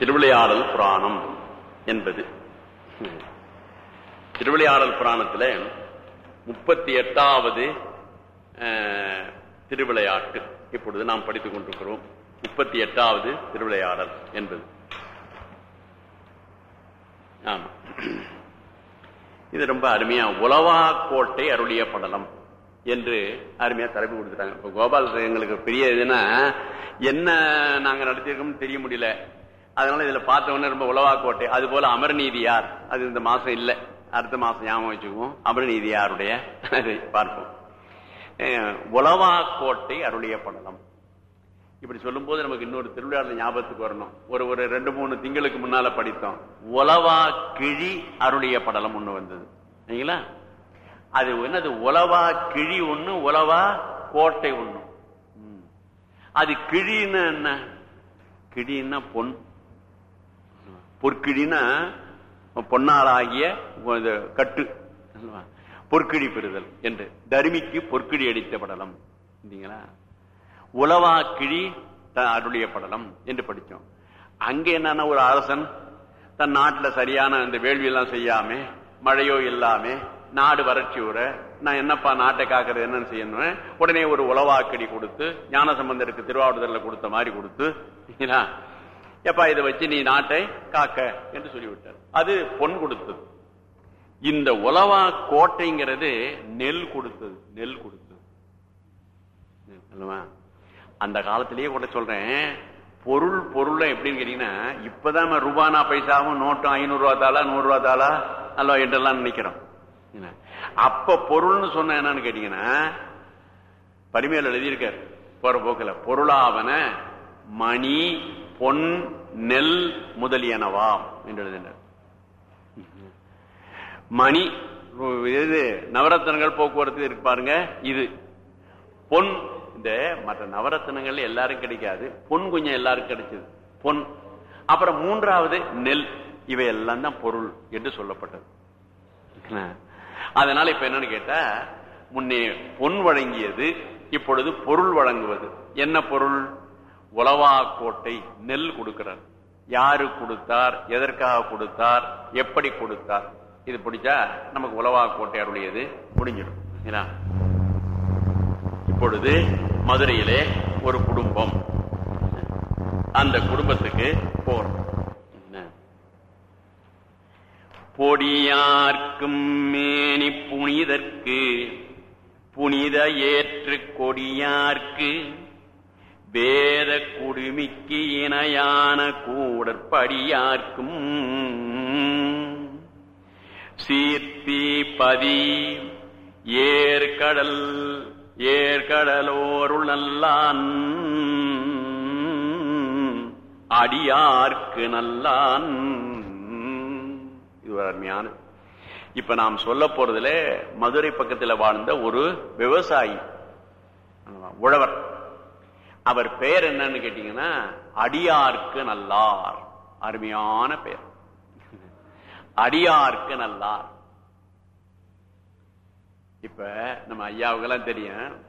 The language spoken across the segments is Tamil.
திருவிளையாடல் புராணம் என்பது. திருவிளையாடல் புராணத்தில் முப்பத்தி எட்டாவது திருவிளையாட்டு இப்பொழுது நாம் படித்துக் கொண்டிருக்கிறோம். முப்பத்தி எட்டாவது திருவிளையாடல் என்பது. ஆமா. இது ரொம்ப அருமையா உலவா கோட்டை அருளிய படலம் என்று அருமையா தலைப்பு கொடுத்துட்டாங்க. இப்ப கோபால் எங்களுக்கு பெரிய இதுன்னா என்ன நாங்க நடத்தியிருக்கோம்னு தெரிய முடியல. அதனால இதுல பார்த்த உடனே ரொம்ப உலவா கோட்டை. அது போல அமர்நீதியார். அது இந்த மாசம் இல்லை. அடுத்த மாசம் ஞாபகம் வச்சுக்குவோம். அமர்நீதியாருடைய பார்ப்போம். உலவா கோட்டை அருளிய படலம். இப்படி சொல்லும் போது நமக்கு இன்னொரு திருவிழாவில் ஞாபகத்துக்கு வரணும். ஒரு ஒரு ரெண்டு மூணு திங்களுக்கு முன்னால படித்தோம். உலவா கிழி அருளிய படலம் ஒண்ணு வந்தது. சரிங்களா? அது என்னது? உலவா கிழி ஒண்ணு உலவா கோட்டை ஒண்ணு. அது கிழின்னு என்ன? கிழின்னா பொன். பொற்கிழினா பொன்னாளாகிய கட்டு பொற்கிழி பெறுதல் என்று. தருமிக்கு பொற்கிழி அடித்த படலம் உலவா கிழி அருளிய படலம் என்று படித்தோம். அங்க என்னன்னா ஒரு அரசன் தன் நாட்டில் சரியான இந்த வேள்வியெல்லாம் செய்யாம மழையோ இல்லாம நாடு வறட்சி உர நான் என்னப்பா நாட்டை காக்கிறது என்னன்னு செய்யணும் உடனே ஒரு உளவாக்கடி கொடுத்து ஞானசம்பந்தருக்கு திருவாவூர்ல கொடுத்த மாதிரி கொடுத்து எப்பா இதை வச்சு நீ நாட்டை காக்க என்று சொல்லிவிட்டார். அது பொன் கொடுத்தது. இந்த உலவா கோட்டைங்கிறது நெல் கொடுத்தது நெல் கொடுத்தது. அந்த காலத்திலேயே கூட சொல்றேன் பொருள் பொருள் எப்படின்னு கேட்டீங்கன்னா இப்பதான் ரூபானா பைசாவும் நோட்டும் ஐநூறு ரூபா தாளா நூறு ரூபா தாளா அல்ல என்றெல்லாம் நினைக்கிறோம். அப்ப பொருள்னு சொன்ன என்னன்னு கேட்டீங்கன்னா பரிமையில் எழுதியிருக்கார் போற போக்கில் பொருளாவன மணி பொன் நெல் முதலியனவாம் என்று எழுதினர். மணி இது நவரத்தனங்கள் போக்குவரத்து இருக்கு பாருங்க இது. பொன் இந்த மற்ற நவரத்தனங்கள் எல்லாரும் கிடைக்காது. பொன் கொஞ்சம் எல்லாருக்கும் கிடைச்சது. பொன். அப்புறம் மூன்றாவது நெல். இவை எல்லாம் தான் பொருள் என்று சொல்லப்பட்டது. அதனால இப்ப என்னன்னு கேட்டா முன்னே பொன் வழங்கியது இப்பொழுது பொருள் வழங்குவது. என்ன பொருள்? உளவா கோட்டை நெல் கொடுக்கிறார். யாரு கொடுத்தார்? எதற்காக கொடுத்தார்? எப்படி கொடுத்தார்? இது பிடிச்சா நமக்கு உளவா கோட்டை முடிஞ்சிடும். இப்பொழுது மதுரையிலே ஒரு குடும்பம். அந்த குடும்பத்துக்கு போறோம் பொடியார்க்கும் மேனி புனிதற்கு புனித ஏற்று கொடியார்க்கு வேத குடுமிக்கு இணையான கூடற்படியார்க்கும். சீர்த்தி பதி ஏற்கடல் ஏற்கடலோருள் நல்லான். அடியார்க்கு நல்லான். இது அருமையான. இப்ப நாம் சொல்ல போறதுல மதுரை பக்கத்தில் வாழ்ந்த ஒரு விவசாயி உழவர். அவர் பெயர் என்னன்னு கேட்டீங்கன்னா அடியார்க்கு நல்லார். அருமையான பெயர் அடியார்க்கு நல்லார். இப்ப நம்ம ஐயாவுக்கெல்லாம் தெரியும்.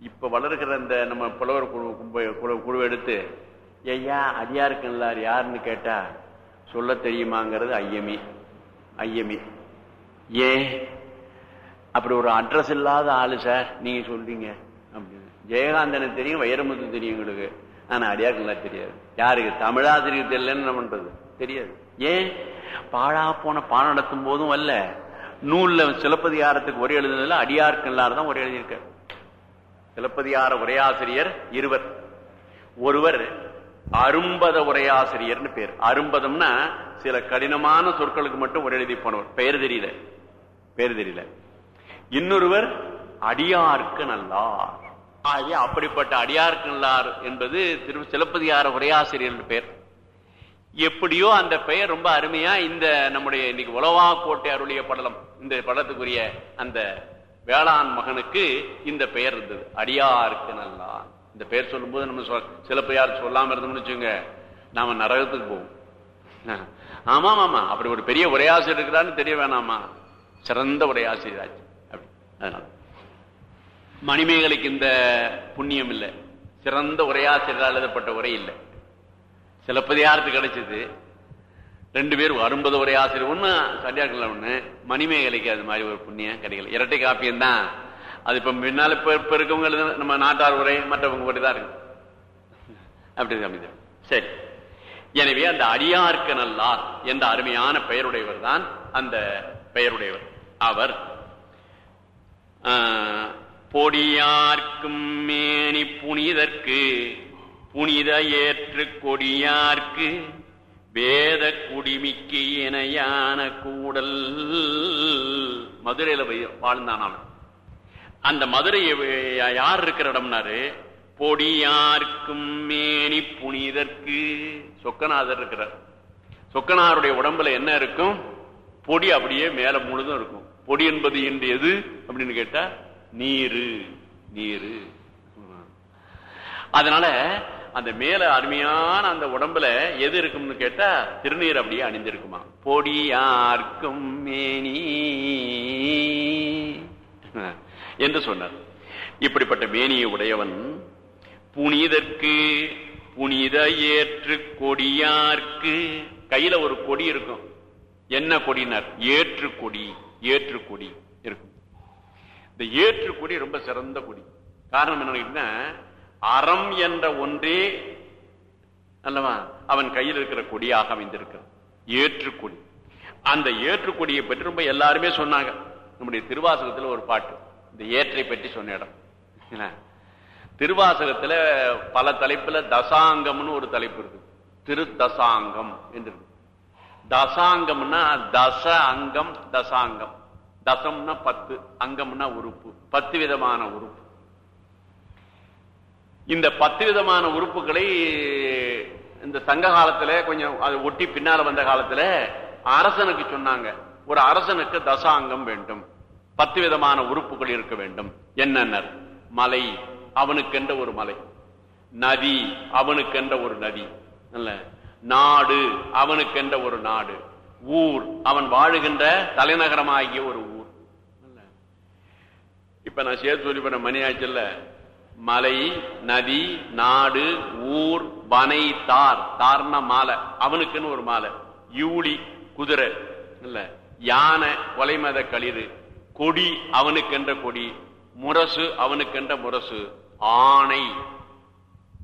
இப்ப வளர்க்கிற அந்த நம்ம புலவர் குழு குழு எடுத்து ஐயா அடியாருக்கு நல்லார் யாருன்னு கேட்டா சொல்ல தெரியுமாங்கிறது ஐயமி. ஐயமி. ஏன்? அப்படி ஒரு அட்ரஸ் இல்லாத ஆளு சார். நீங்க சொல்றீங்க. அப்படின்னு. ஜெயகாந்தனுக்கு தெரியும் வைரமுத்து தெரியும் எங்களுக்கு ஆனா அடியாருக்குங்களா தெரியாது. யாருக்கு? தமிழாசிரியர் தெரியலன்னு என்ன பண்றது. தெரியாது. ஏன்? பாழா போன பாடம் நடத்தும் போதும் அல்ல. நூல்ல சிலப்பதிகாரத்துக்கு ஒரே எழுதுனதுல அடியார்க்கல்லார் தான் ஒரே எழுதியிருக்க சிலப்பதிகார உரையாசிரியர் இருவர். ஒருவர் அரும்பத உரையாசிரியர்னு பேர். அரும்பதம்னா சில கடினமான சொற்களுக்கு மட்டும் ஒரு எழுதி போனவர். பெயர் தெரியல. பெயர் தெரியல. இன்னொருவர் அடியார்க்கு நல்லார். ஆகிய அப்படிப்பட்ட அடியார்க்கு நல்லார் என்பது திரு சிலப்பதிகார உரையாசிரியர் பெயர் எப்படியோ அந்த பெயர் ரொம்ப அருமையா இந்த நம்முடைய இன்னைக்கு உலவா கோட்டை அருளிய படலம் இந்த படத்துக்குரிய அந்த வேளாண் மகனுக்கு இந்த பெயர் இருந்தது. அடியாருக்கு நல்லா இந்த பெயர் சொல்லும்போது நம்ம சிலப்பையார் சொல்லாம இருந்தோம்னு வச்சுங்க நாம நரகத்துக்கு போவோம். ஆமா ஆமா அப்படி ஒரு பெரிய உரையாசிரியர் இருக்கிறான்னு தெரிய வேணாமா? சிறந்த உரையாசிரியராச்சு அப்படி. அதனால. மணிமேகலைக்கு இந்த புண்ணியம் இல்லை சிறந்த உரையாசிரியரால் எழுதப்பட்ட உரை இல்லை. சிலப்பதிகாரத்து கிடைச்சது. ரெண்டு பேர் அரும்பது உரை ஆசிரியர். ஒன்று சரியாக்கல ஒன்று மணிமேகலைக்கு அது மாதிரி ஒரு புண்ணியம் கிடைக்கல. இரட்டை காப்பியம் தான். அது இப்போ முன்னால் இப்போ இப்போ இருக்கவங்க நம்ம நாட்டார் உரை மற்றவங்க உரை தான் இருக்கு. அப்படி அமைதி சரி. எனவே அந்த அடியார்க்கு நல்லார் என்ற அருமையான பெயருடையவர் தான் அந்த பெயருடையவர். அவர் பொடியார்க்கும் மேனி புனிதற்கு புனித ஏற்று கொடியார்க்கு வேத குடிமிக்கு இணையான கூடல். மதுரையில போய் வாழ்ந்தான் அந்த மதுரை யார் இருக்கிற இடம்னாரு? பொடியார்க்கும் மேனி புனிதற்கு சொக்கநாதர் இருக்கிறார். சொக்கநாதருடைய உடம்புல என்ன இருக்கும்? பொடி அப்படியே மேல முழுதும் இருக்கும். பொடி என்பது என்று எது அப்படின்னு கேட்டா நீரு நீரு. அதனால அந்த மேல அருமையான அந்த உடம்புல எது இருக்கும்னு கேட்டா திருநீர் அப்படியே அணிந்திருக்குமா? பொடியார்க்கும் மேனி. என்று சொன்னார். இப்படிப்பட்ட மேனியை உடையவன் புனிதற்கு புனித ஏற்று கொடியார்க்கு. கையில ஒரு கொடி இருக்கும். என்ன கொடினார்? ஏற்று கொடி ஏற்று கொடி இருக்கும். இந்த ஏற்று கொடி ரொம்ப சிறந்த கொடி. காரணம் என்ன அறம் என்ற ஒன்றே அல்லவா அவன் கையில் இருக்கிற கொடியாக அமைந்திருக்கிறான் ஏற்று கொடி. அந்த ஏற்று கொடியை பற்றி ரொம்ப எல்லாருமே சொன்னாங்க. நம்முடைய திருவாசகத்தில் ஒரு பாட்டு. இந்த ஏற்றை பற்றி சொன்ன இடம். என்ன? திருவாசகத்துல பல தலைப்புல தசாங்கம்னு ஒரு தலைப்பு இருக்கு. திரு தசாங்கம் என்று தசாங்கம்னா தச அங்கம் தசாங்கம். தசம்னா பத்து அங்கம்னா உறுப்பு. பத்து விதமான உறுப்பு. இந்த பத்து விதமான உறுப்புகளை இந்த சங்க காலத்துல கொஞ்சம் அது ஒட்டி பின்னால வந்த காலத்துல அரசனுக்கு சொன்னாங்க. ஒரு அரசனுக்கு தசாங்கம் வேண்டும். பத்து விதமான உறுப்புகள் இருக்க வேண்டும். என்னென்ன மலை. அவனுக்கென்ற ஒரு மலை. நதி. அவனுக்கென்ற ஒரு நதி. நாடு. அவனுக்கென்ற ஒரு நாடு. ஊர். அவன் வாழுகின்ற தலைநகரமாகிய ஒரு இப்ப நான் சேர்த்து சொல்லி பண்ண மணி ஆச்சுல்ல? மலை நதி நாடு ஊர் வனை தார். தார்னா மாலை. அவனுக்குன்னு ஒரு மாலை. யூலி குதிரை. இல்ல யானை கொலைமத களிறு. கொடி அவனுக்கென்ற கொடி. முரசு அவனுக்கென்ற முரசு. ஆணை.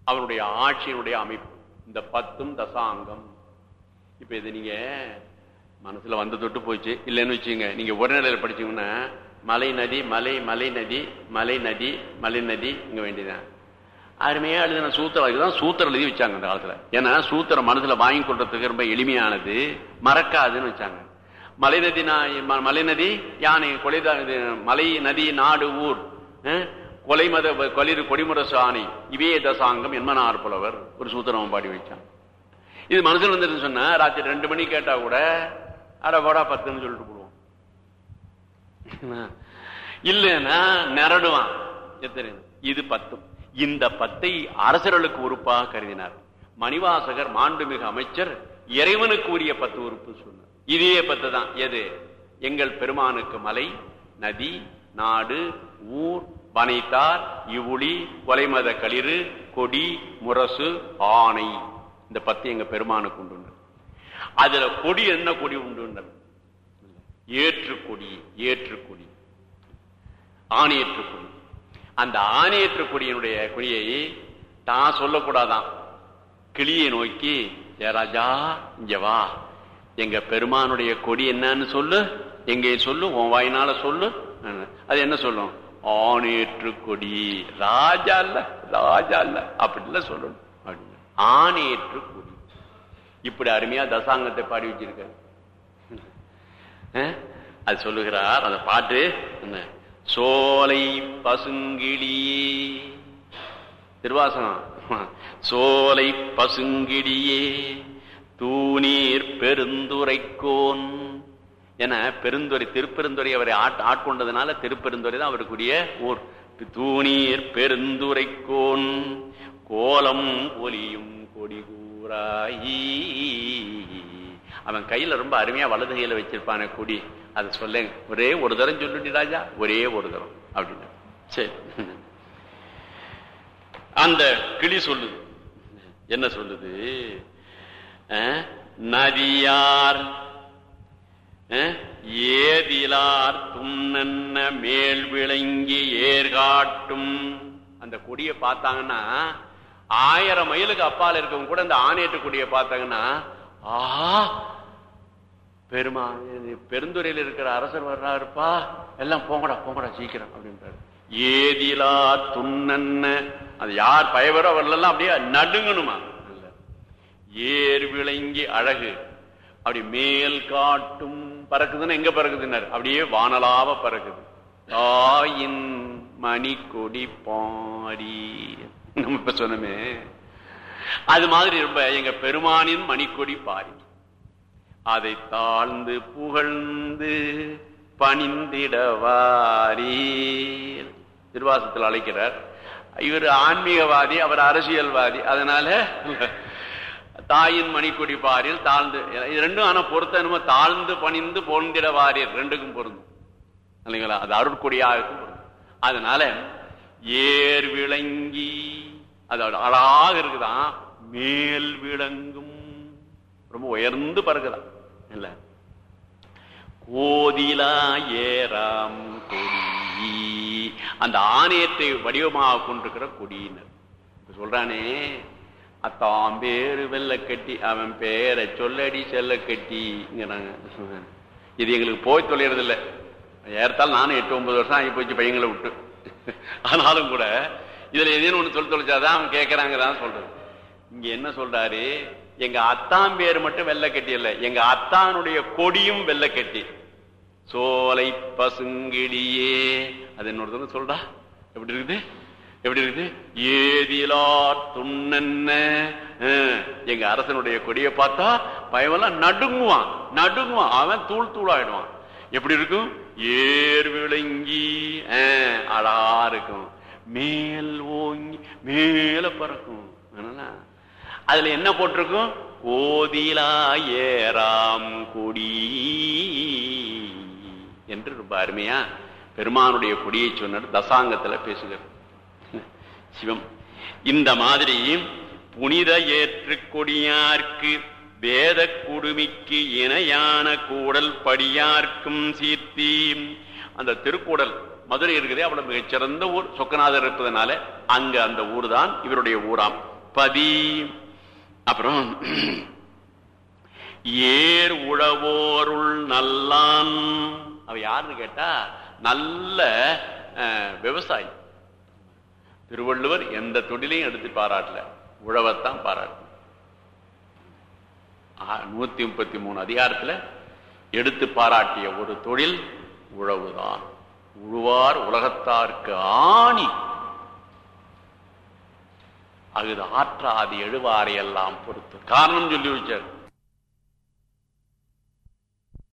அவனுடைய ஆட்சியினுடைய அமைப்பு. இந்த பத்தும் தசாங்கம். இப்ப இது நீங்க மனசுல வந்து தொட்டு போச்சு. இல்லைன்னு வச்சுங்க நீங்க உடல்நிலையில படிச்சீங்கன்னா மலை நதி மலை மலை நதி மலை நதி மலை நதி இங்க வேண்டியதான் அருமையா எழுதின சூத்திரம் அதுதான் சூத்திரம் எழுதி வச்சாங்க அந்த காலத்துல. ஏன்னா சூத்திரம் மனசுல வாங்கி கொள்றதுக்கு ரொம்ப எளிமையானது மறக்காதுன்னு வச்சாங்க. மலை நதி நா- மலை நதி யானை கொலைதான் இது மலை நதி நாடு ஊர் கொலை மத கொலிரு கொடிமுரசு ஆணை இவே தசாங்கம் என்மனார் புலவர் ஒரு சூத்திரம் பாடி வச்சான். இது மனசுல வந்துருன்னு சொன்னா ராத்திரி ரெண்டு மணி கேட்டா கூட அட போடா பத்துன்னு சொல்லிட்டு போடுவோம் இல்லைன்னா நிரடுவான். எத்தனை இது பத்தும். இந்த பத்தை அரசர்களுக்கு உறுப்பாக கருதினார். மணிவாசகர் மாண்புமிகு அமைச்சர் இறைவனுக்கு உரிய பத்து உறுப்பு சொன்னார். இதே பத்து தான். எது? எங்கள் பெருமானுக்கு மலை நதி நாடு ஊர் பனைத்தார் இவுளி கொலைமத களிறு கொடி முரசு ஆணை இந்த பத்து எங்க பெருமானுக்கு உண்டு அதுல கொடி என்ன கொடி உண்டு ஏற்றுக்கொடி ஏற்றுக்கொடி. ஏற்று ஆணையற்று கொடி அந்த ஆணையற்று கொடியினுடைய கொடியை தான் சொல்லக்கூடாதான். கிளியை நோக்கி ஏராஜா இங்க வா. எங்க பெருமானுடைய கொடி என்னன்னு சொல்லு. எங்கே சொல்லு உன் வாயினால சொல்லு. அது என்ன சொல்லும்? ஆணையற்று கொடி ராஜா இல்ல ராஜா இல்ல அப்படின்ல சொல்லணும். அப்படின்னு ஆணையற்று கொடி இப்படி அருமையா தசாங்கத்தை பாடி வச்சிருக்கேன் அது சொல்லுகிறார் அந்த பாட்டு என்ன சோலை பசுங்கிடியே திருவாசனம் சோலை பசுங்கிடியே தூணீர் பெருந்துரைக்கோன். என பெருந்துறை திருப்பெருந்துறை அவரை ஆட்- ஆட்கொண்டதுனால திருப்பெருந்துறை தான் அவருக்குரிய ஊர். தூணீர் பெருந்துரைக்கோன் கோலம் ஒலியும் கொடிகூராயி அவன் கையில ரொம்ப அருமையா வலது கையில வச்சிருப்பான குடி. அதை சொல்ல ஒரே ஒரு தரம் சொல்லுடி ராஜா ஒரே ஒரு தரம் அப்படின்னு சரி. அந்த கிளி சொல்லுது. என்ன சொல்லுது? நதியார் ஏதிலார் துண்ணன்ன மேல் விளங்கி ஏர்காட்டும். அந்த கொடியை பார்த்தாங்கன்னா ஆயிரம் மைலுக்கு அப்பால் இருக்கவங்க கூட அந்த ஆணையட்டு கொடியை பார்த்தாங்கன்னா ஆ பெருமா பெருந்துறையில் இருக்கிற அரசர் வர்றாருப்பா. எல்லாம் போங்கடா போங்கடா சீக்கிரம் அப்படின்றாரு. ஏதிலா துண்ணன்ன. அது யார் பயவரோ அவர்லாம் அப்படியே நடுங்கணுமா? இல்ல. ஏர் விளங்கி அழகு. அப்படி மேல் காட்டும் பறக்குதுன்னு எங்க பறக்குதுன்னாரு? அப்படியே வானலாவ பறக்குது. தாயின் மணி கொடி பாரி. நம்ம இப்ப சொன்னமே. அது மாதிரி ரொம்ப எங்க பெருமானின் மணிக்கொடி பாரி. அதை தாழ்ந்து புகழ்ந்து பணிந்திடவாரீர். திருவாசத்தில் அழைக்கிறார். இவர் ஆன்மீகவாதி அவர் அரசியல்வாதி. அதனால தாயின் மணிக்கொடி பாரில் தாழ்ந்து ரெண்டும் ஆனா பொறுத்த நம்ம தாழ்ந்து பணிந்து பொருந்திடவாரீர் ரெண்டுக்கும் பொருந்தும். இல்லைங்களா? அது அருட்கொடியாகும் பொருந்தும். அதனால ஏர் விளங்கி அதோட அழகாக இருக்குதான். மேல் விளங்கும். ரொம்ப உயர்ந்து பறக்குதான். இல்ல. கோதிலா ஏராம் கொடி. அந்த ஆணையத்தை வடிவமாக கொண்டிருக்கிற கொடியினர். சொல்றானே அத்தான் பேரு வெள்ள கட்டி அவன் பேரை சொல்லடி செல்ல கட்டிங்கிறாங்க. இது எங்களுக்கு போய் தொலைறது இல்லை ஏறத்தால் நானும் எட்டு ஒன்பது வருஷம் ஆகி போச்சு பையங்களை விட்டு. ஆனாலும் கூட இதுல எதையும் ஒண்ணு சொல்லி தொலைச்சாதான் அவன் கேட்கறாங்கதான் சொல்றது. இங்க என்ன சொல்றாரு? எங்க அத்தான் பேர் மட்டும் வெள்ளை கட்டி இல்ல எங்க அத்தானுடைய கொடியும் வெள்ளை கட்டி. சோலை பசுங்கிடியே. அது இன்னொருத்தர் சொல்றா? எப்படி இருக்குது? எப்படி இருக்குது? ஏதிலா துண்ணென்ன? எங்க அரசனுடைய கொடியை பார்த்தா பயமெல்லாம் நடுங்குவான். நடுங்குவான். அவன் தூள் தூளாயிடுவான். எப்படி இருக்கும்? ஏர் விளங்கி அஹ், அழகா இருக்கும். மேல் ஓங்கி மேல பறக்கும். அதனால அதுல என்ன போட்டிருக்கும்? கோதிலா ஏராம் கொடி. என்று ரொம்ப அருமையா பெருமானுடைய கொடியை சொன்னார். தசாங்கத்துல பேசுகிறார். சிவம் இந்த மாதிரி புனித ஏற்று கொடியார்க்கு வேத குடுமிக்கு இணையான கூடல் படியார்க்கும் சீர்த்தி. அந்த திருக்கூடல் மதுரை இருக்குதே அவ்வளவு மிகச்சிறந்த ஊர். சொக்கநாதர் இருப்பதனால அங்க அந்த ஊர் தான் இவருடைய ஊராம். பதி அப்புறம் ஏர் உழவோருள் நல்லான். அவ யாருன்னு கேட்டா நல்ல அஹ், விவசாயி. திருவள்ளுவர் எந்த தொழிலையும் எடுத்து பாராட்டல. உழவத்தான் பாராட்டு நூத்தி முப்பத்தி மூணு அதிகாரத்துல எடுத்து பாராட்டிய ஒரு தொழில் உழவுதான். உழுவார் உலகத்தார்க்கு ஆணி. அகுது ஆற்றாது எழுவாரை எல்லாம் பொறுத்து. காரணம் சொல்லி வச்சார்